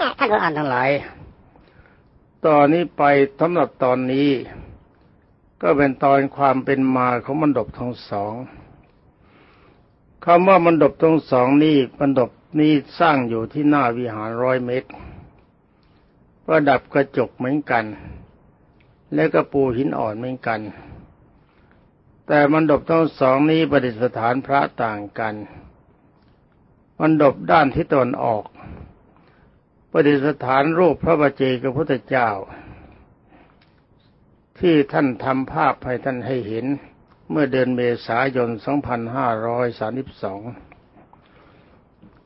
ท่านผู้อ่านทั้งหลาย ตอนนี้ไปสำหรับตอนนี้ ก็เป็นตอนความเป็นมาของมันดบทั้งสองคำว่ามันดบทั้งสองนี่มันดบนี่สร้างอยู่ที่หน้าวิหารร้อยเมตรประดับกระจกเหมือนกัน และก็ปูหินอ่อนเหมือนกัน แต่มันดบทั้งสองนี้ประดิษฐานพระต่างกันมันดบด้านทิศตะวันออก ประดิษฐานรูปพระบาเจกพุทธเจ้า ที่ท่านทำภาพให้ท่านให้เห็น เมื่อเดือนเมษายน 2532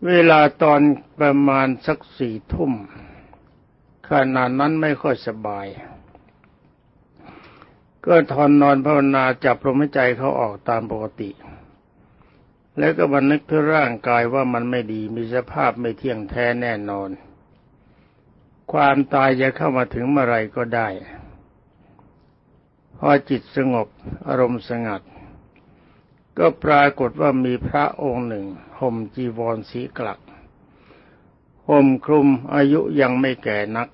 เวลาตอนประมาณสักสี่ทุ่มขณะนั้นไม่ค่อยสบาย ก็ทอนนอนภาวนาจับลมหายใจเขาออกตามปกติ แล้วก็บันนึกถึงร่างกายว่ามันไม่ดีมีสภาพไม่เที่ยงแท้แน่นอน ความตายจะเข้ามาถึงเมื่อไรก็ได้พอจิตสงบอารมณ์สงัด ก็ปรากฏว่ามีพระองค์หนึ่งห่มจีวรสีกลักห่มคลุมอายุยังไม่แก่นัก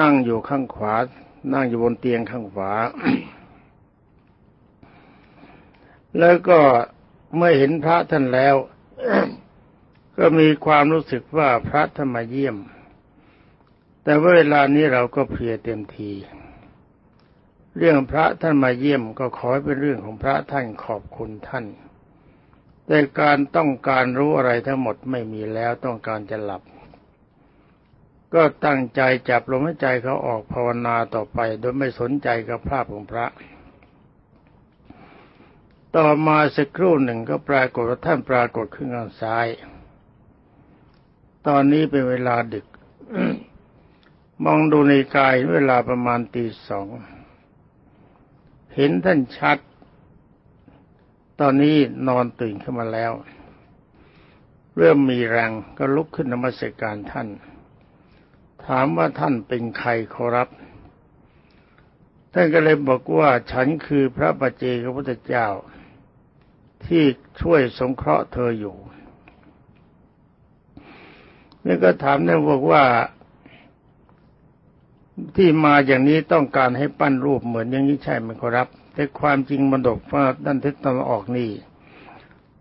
นั่งอยู่ข้างขวา นั่งอยู่บนเตียงข้างขวา แล้วก็เมื่อเห็นพระท่านแล้ว ก็มีความรู้สึกว่าพระท่านมาเยี่ยม แต่เวลานี้เราก็เพลียเต็มที เรื่องพระท่านมาเยี่ยมก็ขอเป็นเรื่องของพระท่านขอบคุณท่าน แต่การต้องการรู้อะไรทั้งหมดไม่มีแล้วต้องการจะหลับ ก็ตั้งใจจับลมหายใจเขาออกภาวนาต่อไป โดยไม่สนใจกับภาพของพระ ต่อมาสักครู่หนึ่งก็ปรากฏว่าท่านปรากฏขึ้นทางซ้าย ตอนนี้เป็นเวลาดึก มองดูในกายเวลาประมาณตีสองเห็นท่านชัด ตอนนี้นอนตื่นขึ้นมาแล้ว เริ่มมีแรงก็ลุกขึ้นนมัสการท่าน ถามว่าท่านเป็นใครขอรับ ท่านก็เลยบอกว่าฉันคือพระปัจเจกพุทธเจ้า ที่ช่วยสงเคราะห์เธออยู่นี่ก็ถามท่านบอกว่า ที่มาอย่างนี้ต้องการให้ปั้นรูปเหมือนอย่างนี้ใช่ไหมครับ แต่ความจริงมันดกว่าด้านทิศตะวันออกนี่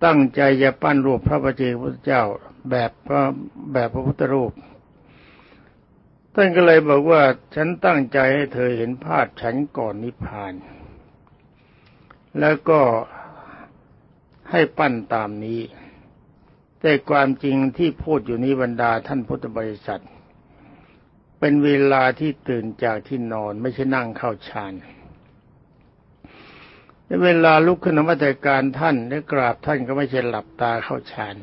ตั้งใจจะปั้นรูปพระประเจพุทธเจ้าแบบพระแบบพระพุทธรูปท่านก็เลยบอกว่าฉันตั้งใจให้เธอเห็นภาพฉันก่อนนิพพาน แล้วก็ให้ปั้นตามนี้ แต่ความจริงที่พูดอยู่นี้บรรดาท่านพุทธบริษัท เป็นเวลาที่ตื่นจากที่นอนไม่ใช่นั่งเข้าฌานในเวลาลุกขึ้นนมัสการท่านและกราบท่านก็ไม่ใช่หลับตาเข้าฌาน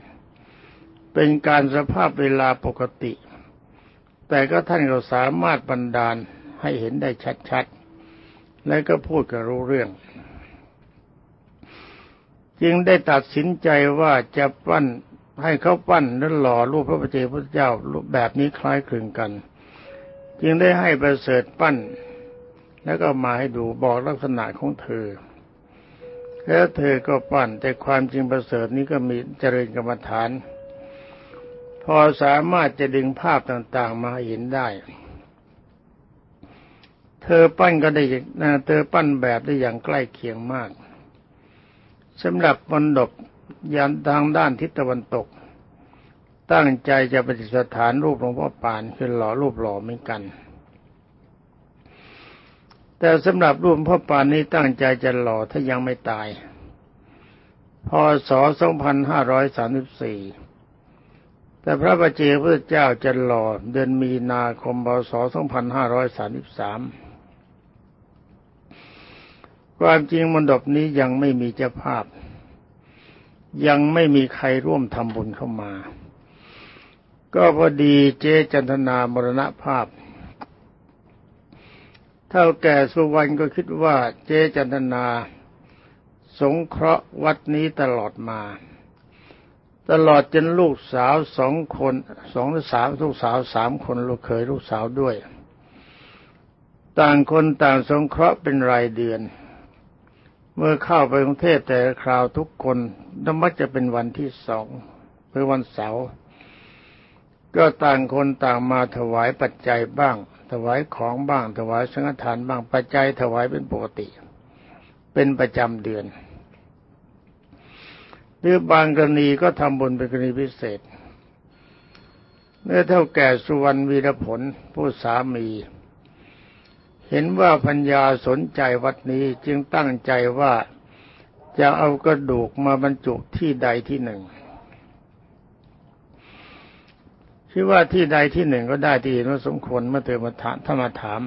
เป็นการสภาพเวลาปกติ แต่ก็ท่านก็สามารถบันดาลให้เห็นได้ชัดๆ และก็พูดกับรู้เรื่อง จึงได้ตัดสินใจว่าจะปั้นให้เขาปั้นและหล่อรูปพระปเจพุทธเจ้ารูปแบบนี้คล้ายคลึงกัน จึงได้ให้ประเสริฐปั้น แล้วก็มาให้ดูบอกลักษณะของเธอ แล้วเธอก็ปั้น แต่ความจริงประเสริฐนี้ก็มีเจริญกรรมฐาน พอสามารถจะดึงภาพต่างๆ มาเห็นได้ เธอปั้นก็ได้เธอปั้นแบบได้อย่างใกล้เคียงมากสำหรับมนดบยันทางด้านทิศตะวันตก ตั้งใจจะปฏิสถานรูปหลวงพ่อปานคือหล่อรูปหล่อเหมือนกัน แต่สำหรับรูปพ่อปานนี้ตั้งใจจะหล่อถ้ายังไม่ตาย พศ 2534แต่พระบัจเจพระเจ้าจะหล่อเดือนมีนาคมพศ2533 ความจริงมณฑปนี้ยังไม่มีเจ้าภาพ ยังไม่มีใครร่วมทำบุญเข้ามา ก็พอดีเจจันทนามรณภาพ เท่าแก่สุวรรณก็คิดว่าเจจันทนาสงเคราะห์วัดนี้ตลอดมา ตลอดจนลูกสาวสองคนสองหรือสามลูกสาวสามคนลูกเขยลูกสาวด้วย ต่างคนต่างสงเคราะห์เป็นรายเดือน เมื่อเข้าไปกรุงเทพแต่คราวทุกคนมักจะเป็นวันที่สองหรือวันเสาร์ ก็ต่างคนต่างมาถวายปัจจัยบ้าง ถวายของบ้าง ถวายสังฆทานบ้างปัจจัยถวายเป็นปกติ เป็นประจำเดือนหรือบางกรณีก็ทำบุญเป็นกรณีพิเศษเมื่อเท่าแก่สุวรรณวีรผลผู้สามี เห็นว่าพัญญาสนใจวัดนี้จึงตั้งใจว่าจะเอากระดูกมาบรรจุที่ใดที่หนึ่ง คิดว่าที่ใดที่หนึ่งก็ได้ที่เห็นว่าสมควรเมื่อเธอมาถามถ้ามาถาม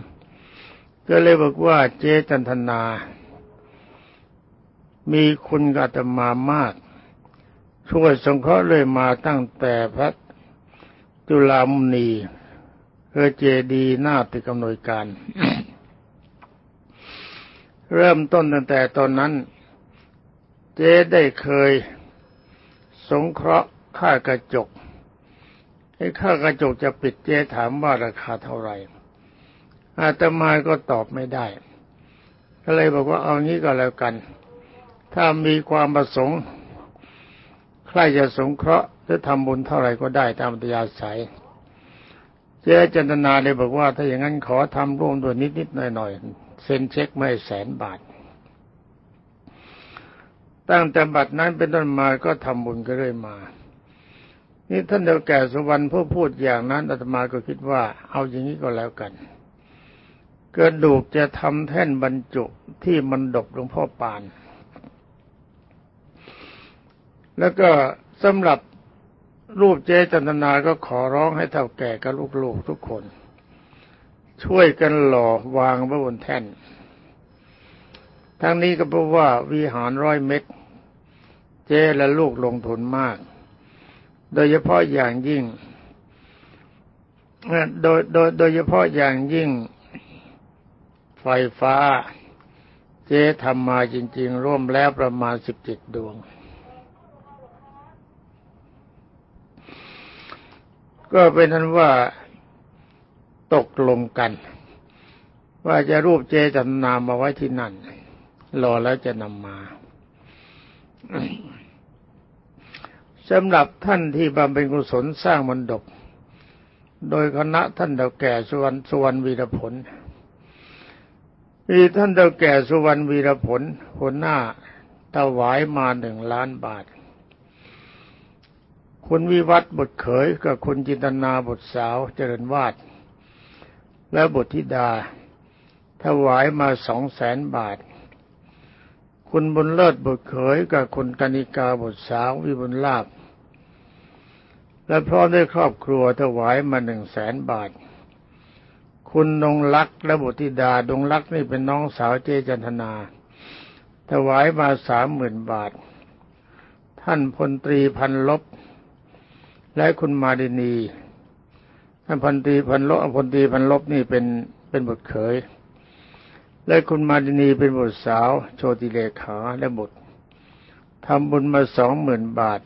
ก็เลยบอกว่าเจจันทนา มีคุณกับอาตมามาก ช่วยสงเคราะห์เลยมาตั้งแต่พระจุลามุนีเอเจดีหน้าติกำนวยการ เริ่มต้นตั้งแต่ตอนนั้น เจได้เคย สงเคราะห์ค่ากระจกอ ค่ากระจกจะปิดเจ๊ถามว่าราคาเท่าไหร่อาตมาก็ตอบไม่ได้ก็เลยบอกว่าเอางี้ก็แล้วกัน ถ้ามีความประสงค์ใครจะสงเคราะห์หรือทำบุญเท่าไหร่ก็ได้ตามตัยาศัยเจ๊จันทนาเลยบอกว่า ถ้าอย่างนั้นขอทำร่วมด้วยนิดๆหน่อยๆเซ็นเช็คไม่แสนบาท ตั้งแต่บัดนั้นเป็นต้นมาก็ทำบุญก็เรื่อยมา นี่ท่านเดียวแก่สุวรรณผู้พูดอย่างนั้นอาตมาก็คิดว่า เอาอย่างนี้ก็แล้วกันกระดูกจะทำแท่นบรรจุที่มันดบหลวงพ่อปาน แล้วก็สำหรับรูปเจจันทนาก็ขอร้องให้เท่าแก่กับลูกๆทุกคน ช่วยกันหล่อวางไว้บนแท่น ทั้งนี้ก็เพราะว่าวิหารร้อยเม็ดเจและลูกลงทุนมาก โดยเฉพาะอย่างยิ่งโดยโดยโดยเฉพาะอย่างยิ่ง ไฟฟ้า เจ๊ทำมาจริง ๆ ร่วมแล้วประมาณสิบเจ็ดดวง ก็เป็นนั้นว่าตกลงกัน ว่าจะรูปเจจันนามมาไว้ที่นั่นรอแล้วจะนำมา สำหรับท่านที่บำเพ็ญกุศลสร้างมนดบโดยคณะท่านเดาแก่สุวรรณสุวรรณวีรผลมีท่านเดาแก่สุวรรณวีรผลหัวหน้าถวายมาหนึ่งล้านบาท คุณวิวัฒบทเขยกับคุณจินตนาบทสาวเจริญวาดและบทธิดา ถวายมาสองแสนบาท คุณบุญเลิศบทเขยกับคุณกนิกาบทสาววิบุญลาภ และพร้อมด้วยครอบครัวถวายมาหนึ่งแสนบาท คุณดงลักษ์และบุตรธิดาดงลักษ์นี่เป็นน้องสาวเจจันทนา ถวายมาสามหมื่นบาท ท่านพลตรีพันลบ และคุณมาดินี ท่านพลตรีพันลบพลตรีพันลบนี่เป็นเป็นบุตรเขย และคุณมาดินีเป็นบุตรสาว โชติเลขาและบุตรทำบุญมาสองหมื่นบาท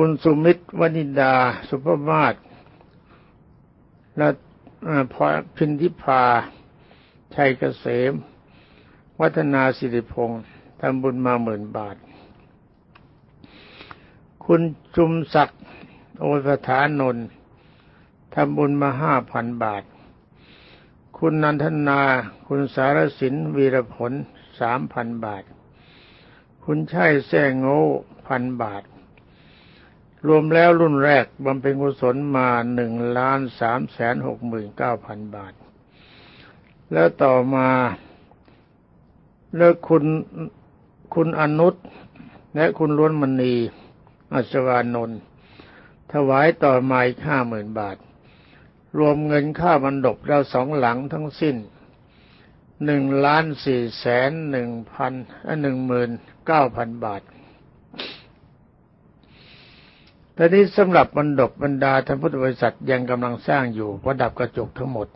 คุณสุมิตรวนิดา สุภมาศและพอพินทิพา ชัยเกษม วัฒนาสิริพงศ์ทำบุญมาหมื่นบาท คุณจุมศักดิ์โอสถานนท์ทำบุญมาห้าพันบาท คุณนันทนา คุณสารสินวีรผลสามพันบาท คุณชัยแซงโง่พันบาท รวมแล้วรุ่นแรกบำเพ็ญกุศลมาหนึ่งล้านสามแสนหกหมื่นเก้าพันบาท แล้วต่อมาแล้วคุณคุณอนุษและคุณล้วนมณีอัศวานนท์ถวายต่อมาอีกห้าหมื่นบาท รวมเงินค่ามันดบแล้วสองหลังทั้งสิ้นหนึ่งล้านสี่แสนหนึ่งพันหนึ่งหมื่นเก้าพันบาท แต่นี้สำหรับบรรดบบรรดาท่านพุทธบริษัทยังกำลังสร้างอยู่ประดับกระจกทั้งหมด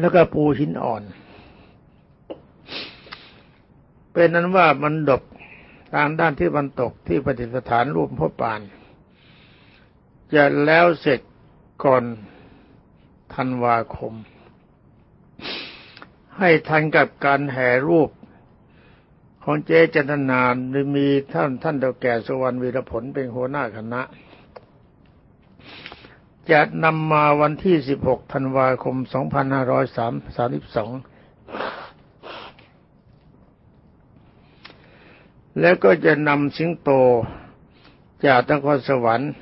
แล้วก็ปูหินอ่อน เป็นนั้นว่าบรรดบทางด้านที่บรรตกที่ปฏิสถานรูปพ่อปาน จะแล้วเสร็จก่อนธันวาคม ให้ทันกับการแห่รูป ของเจจันทนานมีท่านท่านเดาแก่สวรรณวีรผลเป็นหัวหน้าคณะ จะนำมาวันที่ 16 ธันวาคม 2532แล้วก็จะนำสิงโตจากนครสวรรค์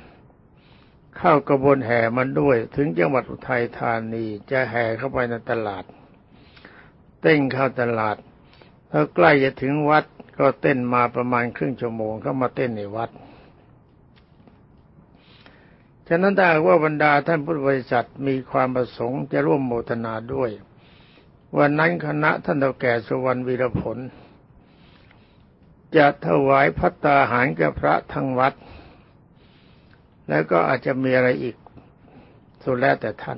เข้ากระบวนแห่มันด้วย ถึงจังหวัดอุทัยธานีจะแห่เข้าไปในตลาด เต้นเข้าตลาด พอใกล้จะถึงวัดก็เต้นมาประมาณครึ่งชั่วโมงเข้ามาเต้นในวัด ฉะนั้นถ้าว่าบรรดาท่านพุทธบริษัทมีความประสงค์จะร่วมโมทนาด้วย วันนั้นคณะท่านเฒ่าแก่สุวรรณวีรผล จะถวายพัตตาหารแกับพระทั้งวัด แล้วก็อาจจะมีอะไรอีกสุดแล้วแต่ท่าน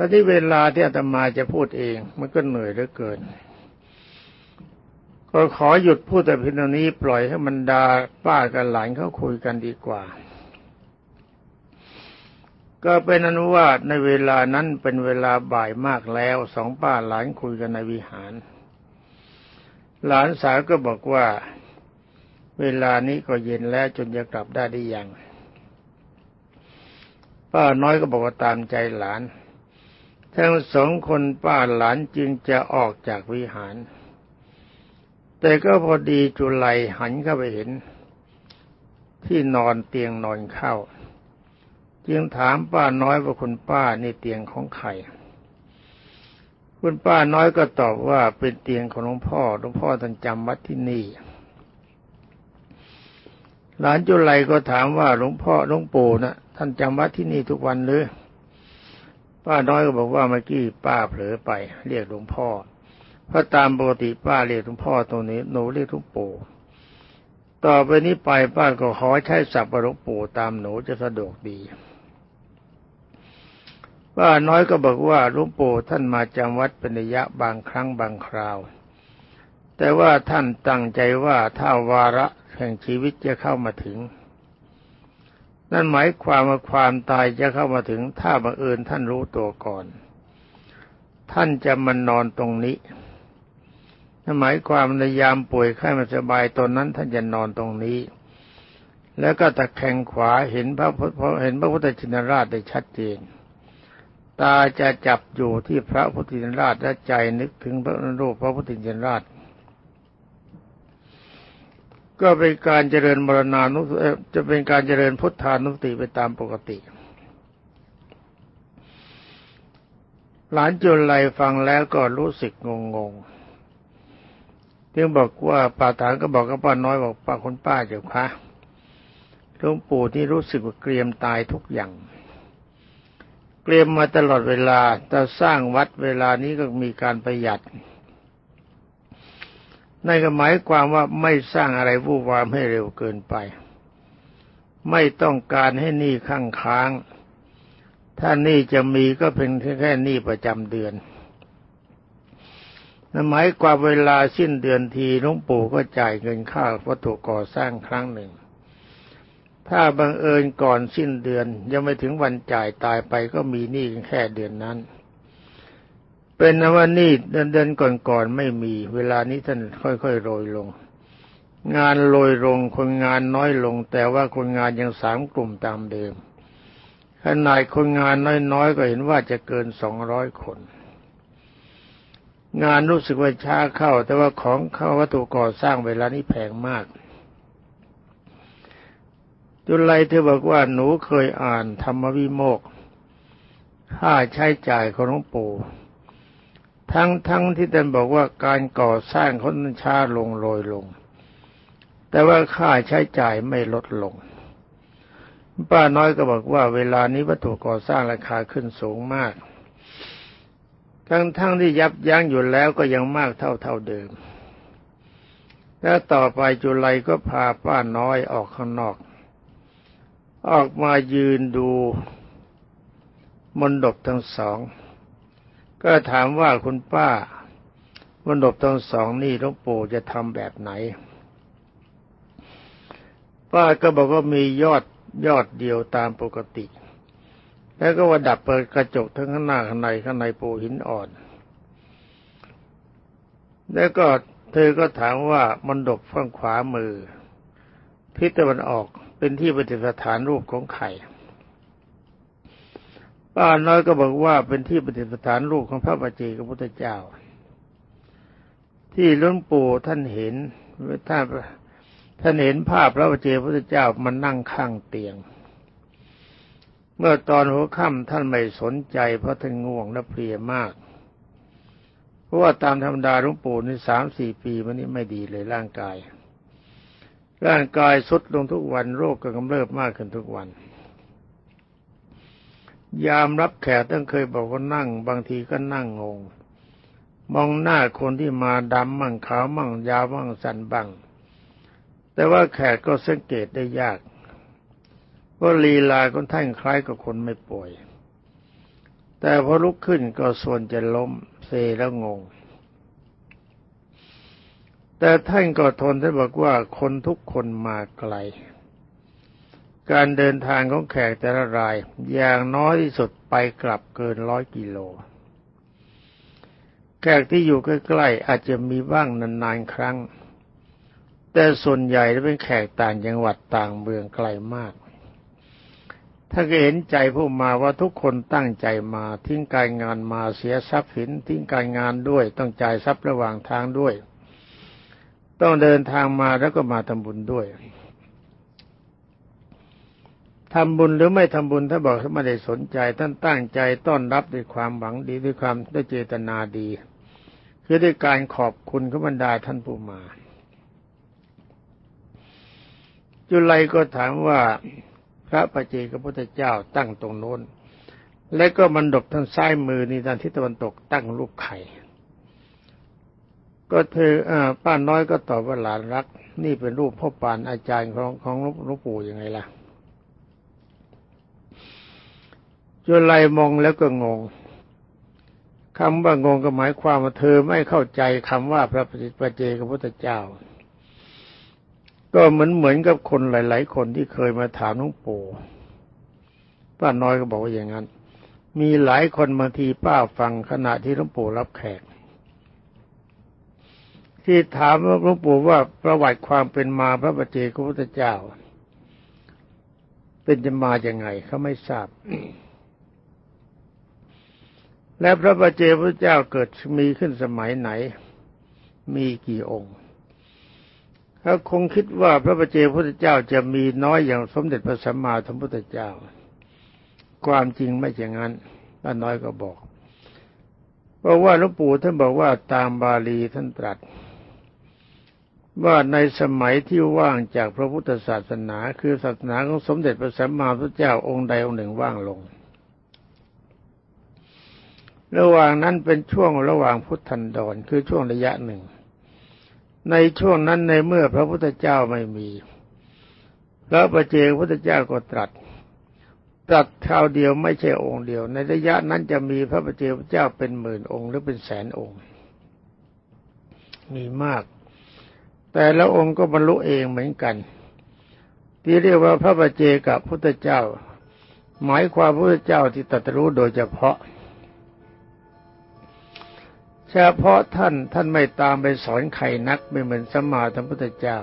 ตอนที่เวลาที่อาตมาจะพูดเอง มันก็เหนื่อยเหลือเกิน ก็ขอหยุดพูดแต่เพียงเท่านี้ปล่อยให้มันดาป้ากับหลานเขาคุยกันดีกว่า ก็เป็นอนุวาตในเวลานั้นเป็นเวลาบ่ายมากแล้วสองป้าหลานคุยกันในวิหาร หลานสาวก็บอกว่า เวลานี้ก็เย็นแล้วจนจะกลับได้ได้ยังป้าน้อยก็บอกว่าตามใจหลาน ทั้งสองคนป้าหลานจึงจะออกจากวิหาร แต่ก็พอดีจุไลหันเข้าไปเห็น ที่นอนเตียงนอนเข้า จึงถามป้าน้อยว่าคุณป้านี่เตียงของใครคุณป้าน้อยก็ตอบว่าเป็นเตียงของหลวงพ่อหลวงพ่อท่านจำวัดที่นี่ หลานจุไลก็ถามว่าหลวงพ่อหลวงปู่นะท่านจำวัดที่นี่ทุกวันหรือ ป้าน้อยก็บอกว่าเมื่อกี้ป้าเผลอไป เรียกหลวงพ่อเพราะตามปกติป้าเรียกหลวงพ่อตรงนี้หนูเรียกหลวงปู่ต่อไปนี้ไปป้าก็ขอใช้ศัพท์หลวงปู่ตามหนูจะสะดวกดีป้าน้อยก็บอกว่าหลวงปู่ท่านมาจำวัดเป็นระยะบางครั้งบางคราว แต่ว่าท่านตั้งใจว่าถ้าวาระแห่งชีวิตจะเข้ามาถึง นั่นหมายความว่าความตายจะเข้ามาถึงถ้าบังเอิญท่านรู้ตัวก่อน ท่านจะมานอนตรงนี้นั่นหมายความในยามป่วยไข้ไม่สบายตอนนั้นท่านจะนอนตรงนี้ แล้วก็ตะแคงขวาเห็นพระเห็นพระพุทธชินราชได้ชัดเจน ตาจะจับอยู่ที่พระพุทธชินราชและใจนึกถึงพระรูปพระพุทธชินราช ก็เป็นการเจริญมรณานุจะเป็นการเจริญพุทธานุสติไปตามปกติ หลานจุลไลฟังแล้วก็รู้สึกงงงจึงบอกว่าป้าถานก็บอกกับป้าน้อยบอกป้าคุณป้าเจ้าคะหลวงปู่ที่รู้สึกว่าเกรียมตายทุกอย่าง เกรียมมาตลอดเวลาแต่สร้างวัดเวลานี้ก็มีการประหยัด นั่นก็หมายความว่าไม่สร้างอะไรวู่วามให้เร็วเกินไป ไม่ต้องการให้หนี้ข้างค้าง ถ้าหนี้จะมีก็เป็นแค่หนี้ประจำเดือนนั่นหมายความเวลาสิ้นเดือนทีหลวงปู่ก็จ่ายเงินค่าวัตถุก่อสร้างครั้งหนึ่ง ถ้าบังเอิญก่อนสิ้นเดือนยังไม่ถึงวันจ่ายตายไปก็มีหนี้แค่เดือนนั้น เป็นนว่านี่เดินเดินก่อนๆไม่มี เวลานี้ท่านค่อยๆโรยลง งานโรยลงคนงานน้อยลง แต่ว่าคนงานยังสามกลุ่มตามเดิมขนาดคนงานน้อยๆ ก็เห็นว่าจะเกินสองร้อยคน งานรู้สึกว่าช้าเข้า แต่ว่าของเข้าวัตถุก่อสร้างเวลานี้แพงมาก จุลัยเธอบอกว่าหนูเคยอ่านธรรมวิโมกค่าใช้จ่ายของหลวงปู่ ทั้งทั้งที่ท่านบอกว่าการก่อสร้างเขาช้าลงโรยลง แต่ว่าค่าใช้จ่ายไม่ลดลง ป้าน้อยก็บอกว่า เวลานี้วัตถุก่อสร้างราคาขึ้นสูงมาก ทั้งทั้งที่ยับยั้งอยู่แล้วก็ยังมากเท่าเท่าเดิม แล้วต่อไปจุลัยก็พาป้าน้อยออกข้างนอก ออกมายืนดูมนดบทั้งสอง ก็ถามว่าคุณป้ามนดบทั้งสองนี่หลวงปู่จะทำแบบไหน ป้าก็บอกว่ามียอดยอดเดียวตามปกติ แล้วก็ว่าดับเปิดกระจกทั้งข้างหน้าข้างในข้างในปูหินอ่อน แล้วก็เธอก็ถามว่ามันดบฝั่งขวามือทิศตะวันออกเป็นที่ปฏิสถานรูปของไข่ ป้าน้อยก็บอกว่าเป็นที่ปฏิสถานรูปของพระปัจเจกพุทธเจ้า ที่หลวงปู่ท่านเห็นท่านท่านเห็นภาพพระปัจเจกพุทธเจ้ามันนั่งข้างเตียง เมื่อตอนหัวค่ำท่านไม่สนใจเพราะท่านง่วงและเพลียมากเพราะว่าตามธรรมดาหลวงปู่ในสามสี่ปีมันนี้ไม่ดีเลยร่างกาย ร่างกายสุดลงทุกวันโรคก็กำเริบมากขึ้นทุกวัน ยามรับแขกต้องเคยบอกว่านั่ง บางทีก็นั่งงง มองหน้าคนที่มาดำมั่งขาวมั่งยาวมั่งสันบังแต่ว่าแขกก็สังเกตได้ยากว่าลีลาคนท่านคล้ายกับคนไม่ป่วย แต่พอลุกขึ้นก็ส่วนจะล้มเซแล้วงง แต่ท่านก็ทนท่านบอกว่าคนทุกคนมาไกล การเดินทางของแขกแต่ละราย อย่างน้อยที่สุดไปกลับเกินร้อยกิโล แขกที่อยู่ใกล้ๆอาจจะมีบ้างนานๆครั้ง แต่ส่วนใหญ่จะเป็นแขกต่างจังหวัดต่างเมืองไกลมาก ถ้าเห็นใจผู้มาว่าทุกคนตั้งใจมาทิ้งการงานมาเสียทรัพย์สินทิ้งการงานด้วยต้องจ่ายทรัพย์ระหว่างทางด้วย ต้องเดินทางมาแล้วก็มาทำบุญด้วย ทำบุญหรือไม่ทำบุญถ้าบอกท่านไม่ได้สนใจ ท่านตั้งใจต้อนรับด้วยความหวังดีด้วยความด้วยเจตนาดี คือด้วยการขอบคุณขบรรดาท่านผู้มา จุลัยก็ถามว่าพระปัจเจกพุทธเจ้าตั้งตรงโน้น และก็มันดบทางซ้ายมือนี่ด้านทิศตะวันตกตั้งรูปไข่ ก็เธอป้าน้อยก็ตอบว่าหลานรัก นี่เป็นรูปพ่อปานอาจารย์ของของหลวงปู่ยังไงล่ะ จนไลมองแล้วก็งงคำว่างงก็หมายความว่าเธอไม่เข้าใจคำว่าพระปฏิปเจกับพระเจ้า ก็เหมือนเหมือนกับคนหลาย ๆ คนที่เคยมาถามหลวงปู่ป้าน้อยก็บอกว่าอย่างนั้น มีหลายคนบางทีป้าฟังขณะที่หลวงปู่รับแขก ที่ถามหลวงปู่ว่าประวัติความเป็นมาพระปฏิเจกพุทธเจ้า เป็นจะมาอย่างไงเขาไม่ทราบ และพระบาเจพระเจ้าเกิดมีขึ้นสมัยไหน มีกี่องค์เขาคงคิดว่าพระบาเจพระเจ้าจะมีน้อยอย่างสมเด็จพระสัมมาสัมพุทธเจ้า ความจริงไม่ใช่งั้นท่านน้อยก็บอกเพราะว่าหลวงปู่ท่านบอกว่าตามบาลีท่านตรัส ว่าในสมัยที่ว่างจากพระพุทธศาสนา คือศาสนาของสมเด็จพระสัมมาสัมพุทธเจ้าองค์ใดองค์หนึ่งว่างลง ระหว่างนั้นเป็นช่วงระหว่างพุทธันดรคือช่วงระยะหนึ่ง ในช่วงนั้นในเมื่อพระพุทธเจ้าไม่มีพระประเจกพุทธเจ้าก็ตรัส ตรัสคราวเดียวไม่ใช่องค์เดียว ในระยะนั้นจะมีพระประเจกพระเจ้าเป็นหมื่นองค์หรือเป็นแสนองค์ มีมาก แต่ละองค์ก็บรรลุเองเหมือนกัน ที่เรียกว่าพระประเจกับพุทธเจ้า หมายความพระเจ้าที่ตรัสรู้โดยเฉพาะ เฉพาะท่านท่านไม่ตามไปสอนใครนักไม่เหมือนสมมาธรรมพุทธเจ้า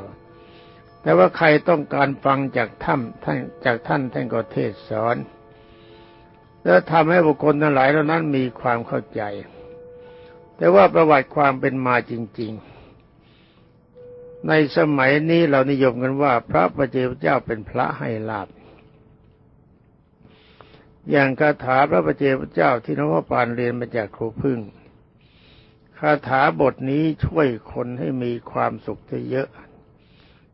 แต่ว่าใครต้องการฟังจากท่านท่านจากท่านท่านก็เทศสอน แล้วทำให้บุคคลทั้งหลายเหล่านั้นมีความเข้าใจ แต่ว่าประวัติความเป็นมาจริง ๆ ในสมัยนี้เรานิยมกันว่าพระประเจเจ้าเป็นพระให้ลาบอย่างคาถาพระประเจเจ้าที่หลวงพ่อปานเรียนมาจากครูพึ่งาถาบทนี้ช่วยคนให้มีความสุขได้เยอะ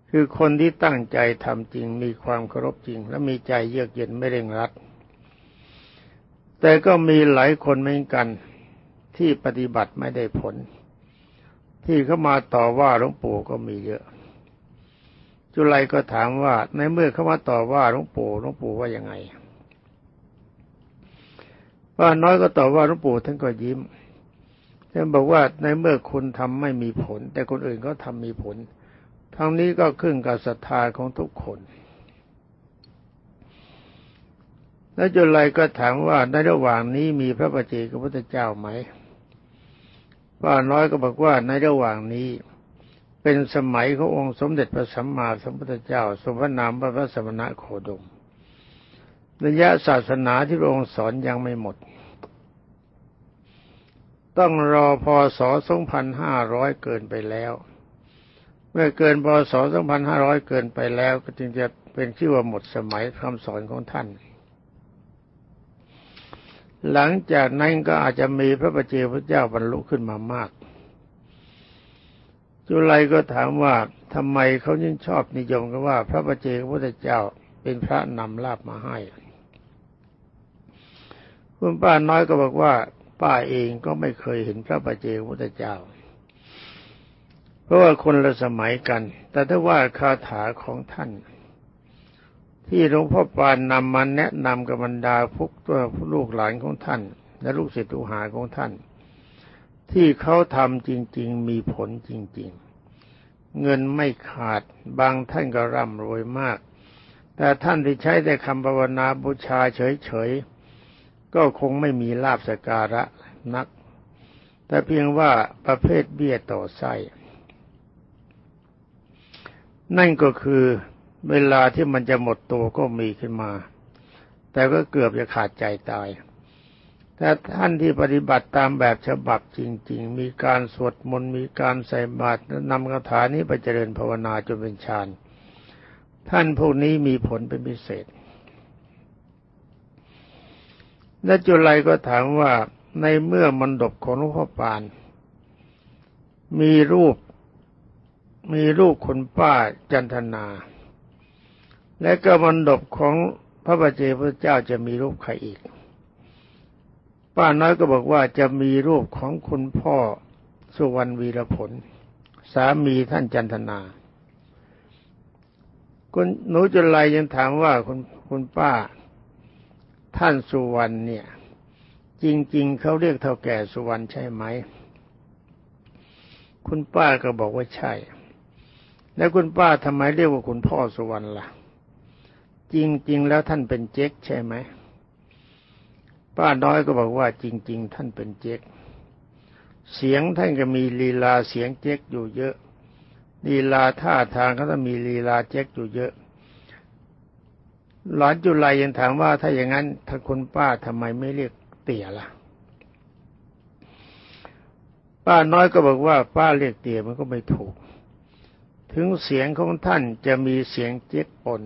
คือคนที่ตั้งใจทำจริง มีความเคารพจริง และมีใจเยือกเย็นไม่เร่งรัด แต่ก็มีหลายคนเหมือนกันที่ปฏิบัติไม่ได้ผล ที่เข้ามาต่อว่าหลวงปู่ก็มีเยอะ จุลัยก็ถามว่าในเมื่อเข้ามาต่อว่าหลวงปู่หลวงปู่ว่ายังไงว่าน้อยก็ตอบว่าหลวงปู่ท่านก็ยิ้ม ท่านบอกว่าในเมื่อคุณทำไม่มีผล แต่คนอื่นก็ทำมีผล ทั้งนี้ก็ขึ้นกับศรัทธาของทุกคน แล้วจุลัยก็ถามว่าในระหว่างนี้มีพระปฏิเจกพุทธเจ้าไหมว่าน้อยก็บอกว่าในระหว่างนี้เป็นสมัยขององค์สมเด็จพระสัมมาสัมพุทธเจ้า สมพระนามพระสมณะโคดมระยะศาสนาที่พระองค์สอนยังไม่หมด ต้องรอพศ 2500 เกินไปแล้ว เมื่อเกินพศ 2500 เกินไปแล้วก็จึงจะเป็นชื่อว่าหมดสมัยคำสอนของท่าน หลังจากนั้นก็อาจจะมีพระประเจพระเจ้าบรรลุขึ้นมามาก จุลัยก็ถามว่าทำไมเขายิ่งชอบนิยมกันว่า พระประเจพระพุทธเจ้าเป็นพระนำลาบมาให้ คุณป้าน้อยก็บอกว่า ป้าเองก็ไม่เคยเห็นพระประเจพระพุทธเจ้า เพราะว่าคนละสมัยกัน แต่ถ้าว่าคาถาของท่าน ที่หลวงพ่อปานนำมาแนะนำกับบรรดาพวกตัวลูกหลานของท่าน และลูกศิษย์ลูกหาของท่าน ที่เขาทำจริง ๆ มีผลจริง ๆ เงินไม่ขาดบางท่านก็ร่ำรวยมาก แต่ท่านที่ใช้แต่คำภาวนาบูชาเฉยๆ ก็คงไม่มีลาบสการะนัก แต่เพียงว่าประเภทเบี้ยต่อไส้ นั่นก็คือเวลาที่มันจะหมดตัวก็มีขึ้นมา แต่ก็เกือบจะขาดใจตาย แต่ท่านที่ปฏิบัติตามแบบฉบับจริง ๆ มีการสวดมนต์มีการใส่บาตรนำคาถานี้ไปเจริญภาวนาจนเป็นฌาน ท่านพวกนี้มีผลเป็นพิเศษ และจุลัยก็ถามว่าในเมื่อมนดบของหลวงพ่อปาน มีรูป มีรูปคนป้าจันทนา และก็มนดบของพระบาเจพระเจ้าจะมีรูปใครอีก ป้าน้อยก็บอกว่าจะมีรูปของคุณพ่อสุวรรณวีรผล สามีท่านจันทนา คุณหนูจุลายยังถามว่าคุณคุณป้า ท่านสุวรรณเนี่ย จริง ๆเขาเรียกเท่าแก่สุวรรณใช่ไหม คุณป้าก็บอกว่าใช่ แล้วคุณป้าทำไมเรียกว่าคุณพ่อสุวรรณล่ะ จริง ๆ แล้วท่านเป็นเจ๊กใช่ไหมป้าน้อยก็บอกว่าจริง ๆ ท่านเป็นเจ๊กเสียงท่านก็มีลีลาเสียงเจ๊กอยู่เยอะลีลาท่าทางเขาต้องมีลีลาเจ๊กอยู่เยอะ หลานจุลัยยังถามว่าถ้าอย่างนั้นถ้านคุณป้าทำไมไม่เรียกเตี่ยล่ะ ป้าน้อยก็บอกว่าป้าเรียกเตี่ยมันก็ไม่ถูก ถึงเสียงของท่านจะมีเสียงเจ๊กปน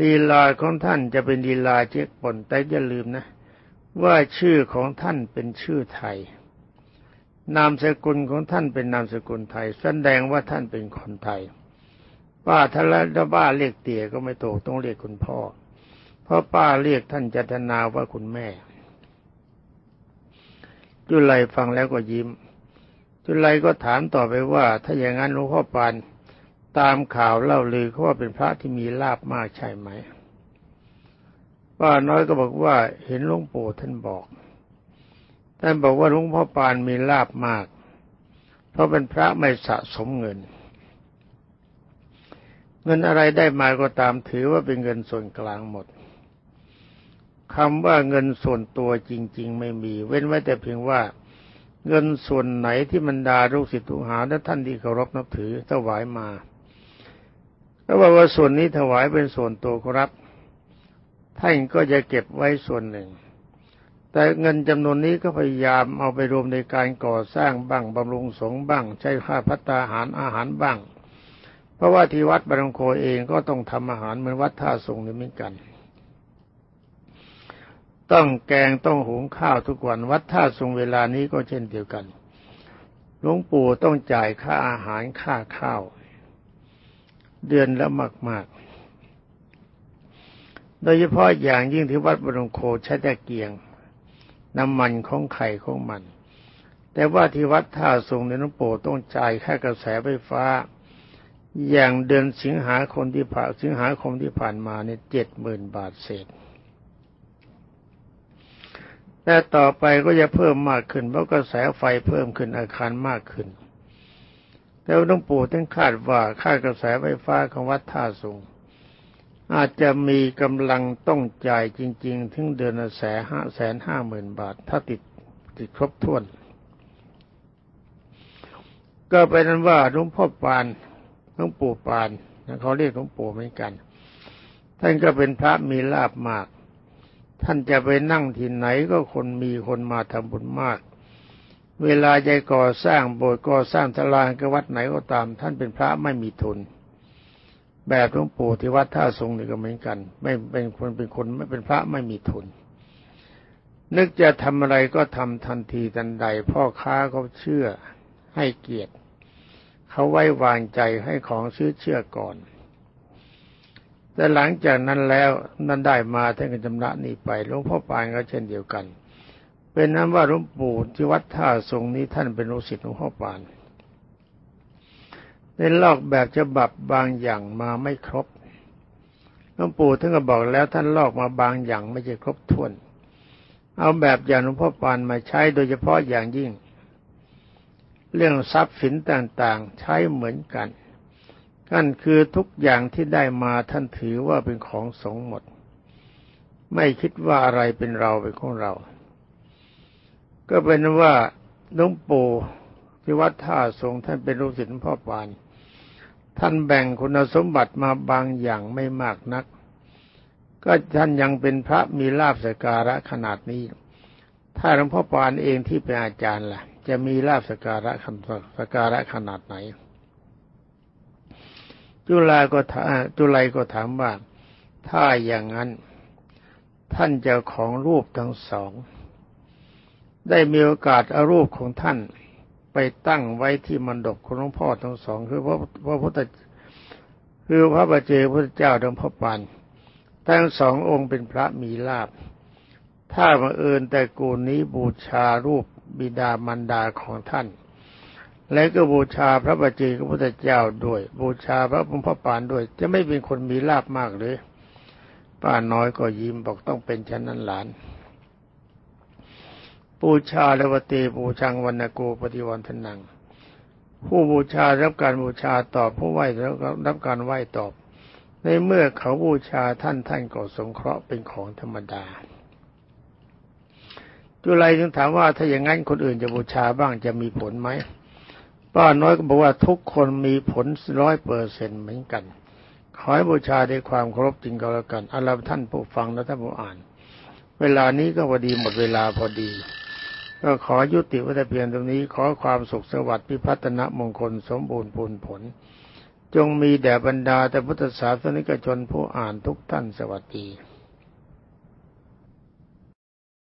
ลีลาของท่านจะเป็นลีลาเจ๊กปนแต่อย่าลืมนะ ว่าชื่อของท่านเป็นชื่อไทย นามสกุลของท่านเป็นนามสกุลไทยแสดงว่าท่านเป็นคนไทย ป้าทะละบ้าเรียกเตี่ยก็ไม่ถูกต้องเรียกคุณพ่อ เพราะป้าเรียกท่านจัตนาว่าคุณแม่ จุไลฟังแล้วก็ยิ้ม จุไลก็ถามต่อไปว่า ถ้าอย่างนั้นหลวงพ่อปานตามข่าวเล่าลือเขาว่าเป็นพระที่มีลาบมากใช่ไหมป้าน้อยก็บอกว่าเห็นหลวงปู่ท่านบอก ท่านบอกว่าหลวงพ่อปานมีลาบมาก เพราะเป็นพระไม่สะสมเงิน เงินอะไรได้มาก็ตามถือว่าเป็นเงินส่วนกลางหมดคำว่าเงินส่วนตัวจริง ๆ ไม่มี เว้นไว้แต่เพียงว่าเงินส่วนไหนที่บรรดาลูกศิษย์ลูกหาและท่านที่เคารพนับถือถวายมาถ้าบอกว่าส่วนนี้ถวายเป็นส่วนตัวครับ ท่านก็จะเก็บไว้ส่วนหนึ่ง แต่เงินจำนวนนี้ก็พยายามเอาไปรวมในการก่อสร้างบ้างบำรุงสงฆ์บ้าง ใช้ค่าพัตตาหารอาหารบ้าง เพราะว่าที่วัดบางโคเองก็ต้องทำอาหารเหมือนวัดท่าทรงนี่เหมือนกัน ต้องแกงต้องหุงข้าวทุกวันวัดท่าทรงเวลานี้ก็เช่นเดียวกันหลวงปู่ต้องจ่ายค่าอาหารค่าข้าว เดือนละมาก ๆ โดยเฉพาะอย่างยิ่งที่วัดบรมโคใช้แต่เกียง น้ำมันของไข่ของมัน แต่ว่าที่วัดท่าทรงในน้ำโปต้องจ่ายค่ากระแสไฟฟ้า อย่างเดือนสิงหาคมที่ผ่านสิงหาคมที่ผ่านมาเนี่ยเจ็ดหมื่นบาทเศษแต่ต่อไปก็จะเพิ่มมากขึ้นเพราะกระแสไฟเพิ่มขึ้นอาคารมากขึ้นแล้วหลวงปู่ท่านคาดว่าค่ากระแสไฟฟ้าของวัดท่าสูงอาจจะมีกำลังต้องจ่ายจริง ๆ ถึงเดือนละแสนห้าแสนห้าหมื่นบาท ถ้าติดติดครบถ้วน ก็เป็นนั้นว่าหลวงพ่อปาน หลวงปู่ปานเขาเรียกหลวงปู่เหมือนกัน ท่านก็เป็นพระมีลาบมาก ท่านจะไปนั่งที่ไหนก็คนมีคนมาทำบุญมาก เวลาใจก่อสร้างโบสถ์ก่อสร้างตารางกวัดไหนก็ตาม ท่านเป็นพระไม่มีทุน แบบหลวงปู่ที่วัดท่าทรงนี่ก็เหมือนกัน ไม่เป็นคนเป็นคนไม่เป็นพระไม่มีทุน นึกจะทำอะไรก็ทำทันทีทันใด พ่อค้าเขาเชื่อให้เกียรติ เขาไว้วางใจให้ของซื้อเชื่อก่อน แต่หลังจากนั้นแล้วนั้นได้มาท่านก็จำระนี่ไปหลวงพ่อปานก็เช่นเดียวกัน เป็นนั้นว่าหลวงปู่ที่วัดท่าทรงนี้ท่านเป็นลูกศิษย์หลวงพ่อปานได้ลอกแบบฉบับบางอย่างมาไม่ครบหลวงปู่ท่านก็บอกแล้วท่านลอกมาบางอย่างไม่ใช่ครบถ้วน เอาแบบอย่างหลวงพ่อปานมาใช้โดยเฉพาะอย่างยิ่ง เรื่องทรัพย์สินต่างๆ ใช้เหมือนกันนั่นคือทุกอย่างที่ได้มาท่านถือว่าเป็นของสงหมด ไม่คิดว่าอะไรเป็นเราเป็นของเรา ก็เป็นว่าหลวงปู่ที่วัดท่าทรงท่านเป็นลูกศิษย์พ่อปาน ท่านแบ่งคุณสมบัติมาบางอย่างไม่มากนัก ก็ท่านยังเป็นพระมีลาภสการะขนาดนี้ ถ้าหลวงพ่อปานเองที่เป็นอาจารย์ล่ะ จะมีลาบสการะคำสการะขนาดไหน จุลาก็ถามจุไลก็ถามว่า ถ้าอย่างนั้นท่านเจ้าของรูปทั้งสอง ได้มีโอกาสเอารูปของท่านไปตั้งไว้ที่มันดกของหลวงพ่อทั้งสอง คือพระพระพุทธคือพระบาเจพระเจ้าทั้งพ่อปานทั้งสององค์เป็นพระมีลาบ ถ้าบังเอิญแต่กูลนี้บูชารูปบิดามารดาของท่าน และก็บูชาพระบัจเจกพระพุทธเจ้าด้วย บูชาพระพุทธปานด้วย จะไม่เป็นคนมีลาบมากเลยป้าน้อยก็ยิ้มบอกต้องเป็นฉันนั้นหลานบูชาเลวเตบูชังวันโกปฏิวันทนัง ผู้บูชารับการบูชาตอบผู้ไหว้รับการไหว้ตอบ ในเมื่อเขาบูชาท่านท่านก็สงเคราะห์เป็นของธรรมดา จุไลจึงถามว่าถ้าอย่างนั้นคนอื่นจะบูชาบ้างจะมีผลไหมป้าน้อยก็บอกว่าทุกคนมีผลร้อยเปอร์เซ็นต์เหมือนกัน ขอให้บูชาด้วยความเคารพจริงก็แล้วกันอาลาท่านผู้ฟังและท่านผู้อ่าน เวลานี้ก็พอดีหมดเวลาพอดี ก็ขอยุติวัตเพียงตรงนี้ขอความสุขสวัสดิ์พิพัฒนมงคลสมบูรณ์ผลผล จงมีแด่บรรดาแต่พุทธศาสนิกชนผู้อ่านทุกท่านสวัสดี